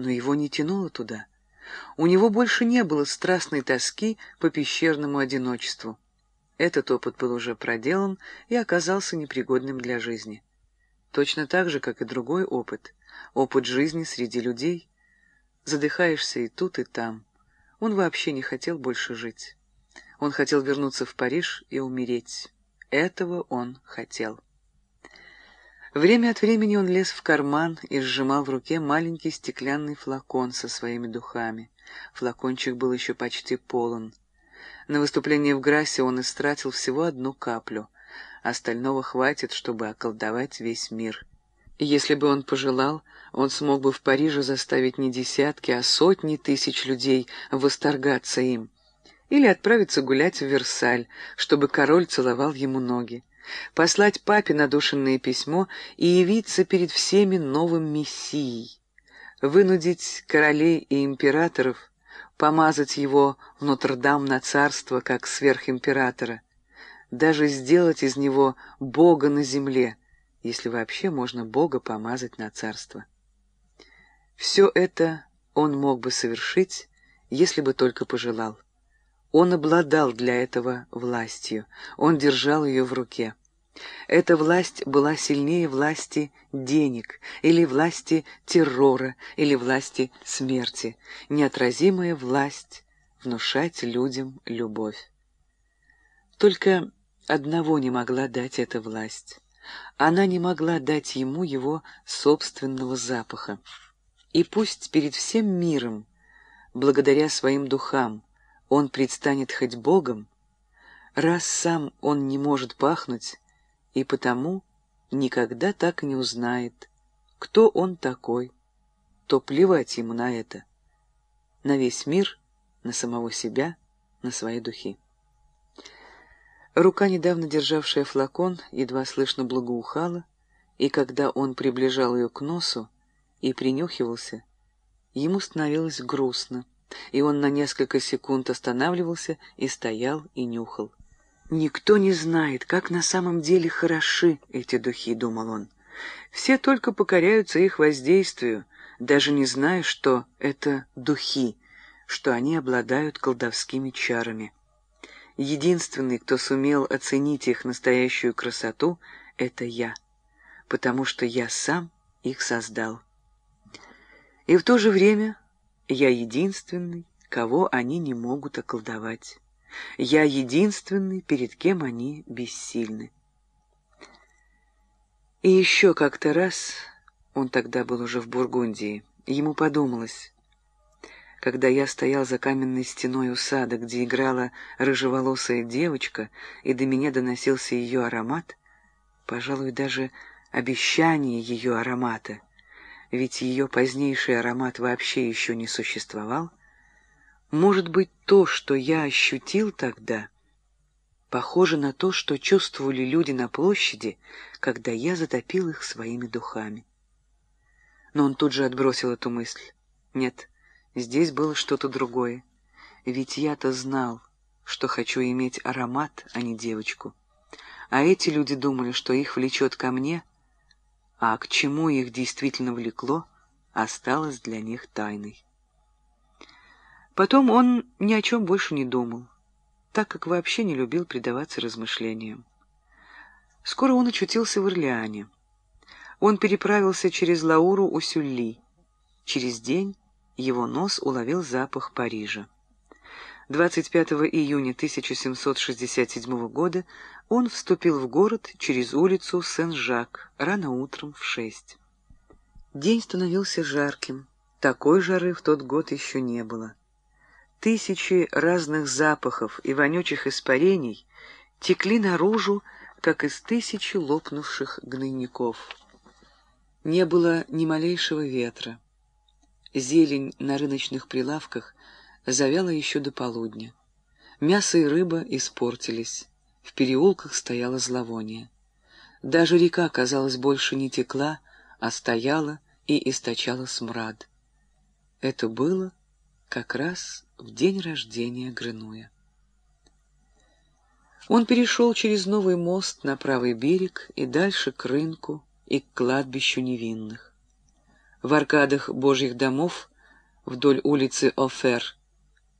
но его не тянуло туда. У него больше не было страстной тоски по пещерному одиночеству. Этот опыт был уже проделан и оказался непригодным для жизни. Точно так же, как и другой опыт, опыт жизни среди людей. Задыхаешься и тут, и там. Он вообще не хотел больше жить. Он хотел вернуться в Париж и умереть. Этого он хотел. Время от времени он лез в карман и сжимал в руке маленький стеклянный флакон со своими духами. Флакончик был еще почти полон. На выступление в Грассе он истратил всего одну каплю. Остального хватит, чтобы околдовать весь мир. Если бы он пожелал, он смог бы в Париже заставить не десятки, а сотни тысяч людей восторгаться им. Или отправиться гулять в Версаль, чтобы король целовал ему ноги. Послать папе надушенное письмо и явиться перед всеми новым мессией. Вынудить королей и императоров помазать его в Нотр-Дам на царство, как сверхимператора, даже сделать из него Бога на земле, если вообще можно Бога помазать на царство. Все это он мог бы совершить, если бы только пожелал. Он обладал для этого властью, он держал ее в руке. Эта власть была сильнее власти денег, или власти террора, или власти смерти, неотразимая власть внушать людям любовь. Только одного не могла дать эта власть. Она не могла дать ему его собственного запаха. И пусть перед всем миром, благодаря своим духам, он предстанет хоть Богом, раз сам он не может пахнуть, и потому никогда так не узнает, кто он такой, то плевать ему на это, на весь мир, на самого себя, на свои духи. Рука, недавно державшая флакон, едва слышно благоухала, и когда он приближал ее к носу и принюхивался, ему становилось грустно, и он на несколько секунд останавливался и стоял и нюхал. «Никто не знает, как на самом деле хороши эти духи», — думал он. «Все только покоряются их воздействию, даже не зная, что это духи, что они обладают колдовскими чарами. Единственный, кто сумел оценить их настоящую красоту, — это я, потому что я сам их создал. И в то же время я единственный, кого они не могут околдовать». Я единственный, перед кем они бессильны. И еще как-то раз, он тогда был уже в Бургундии, ему подумалось, когда я стоял за каменной стеной у сада, где играла рыжеволосая девочка, и до меня доносился ее аромат, пожалуй, даже обещание ее аромата, ведь ее позднейший аромат вообще еще не существовал, может быть, то, что я ощутил тогда, похоже на то, что чувствовали люди на площади, когда я затопил их своими духами. Но он тут же отбросил эту мысль. Нет, здесь было что-то другое. Ведь я-то знал, что хочу иметь аромат, а не девочку. А эти люди думали, что их влечет ко мне, а к чему их действительно влекло, осталось для них тайной. Потом он ни о чем больше не думал, так как вообще не любил предаваться размышлениям. Скоро он очутился в Орлеане. Он переправился через Лауру у Сюлли. Через день его нос уловил запах Парижа. 25 июня 1767 года он вступил в город через улицу Сен-Жак рано утром в шесть. День становился жарким. Такой жары в тот год еще не было. Тысячи разных запахов и вонючих испарений текли наружу, как из тысячи лопнувших гнойников. Не было ни малейшего ветра. Зелень на рыночных прилавках завяла еще до полудня. Мясо и рыба испортились. В переулках стояло зловоние. Даже река, казалось, больше не текла, а стояла и источала смрад. Это было как раз в день рождения Грынуя. Он перешел через новый мост на правый берег и дальше к рынку и к кладбищу невинных. В аркадах божьих домов вдоль улицы Офер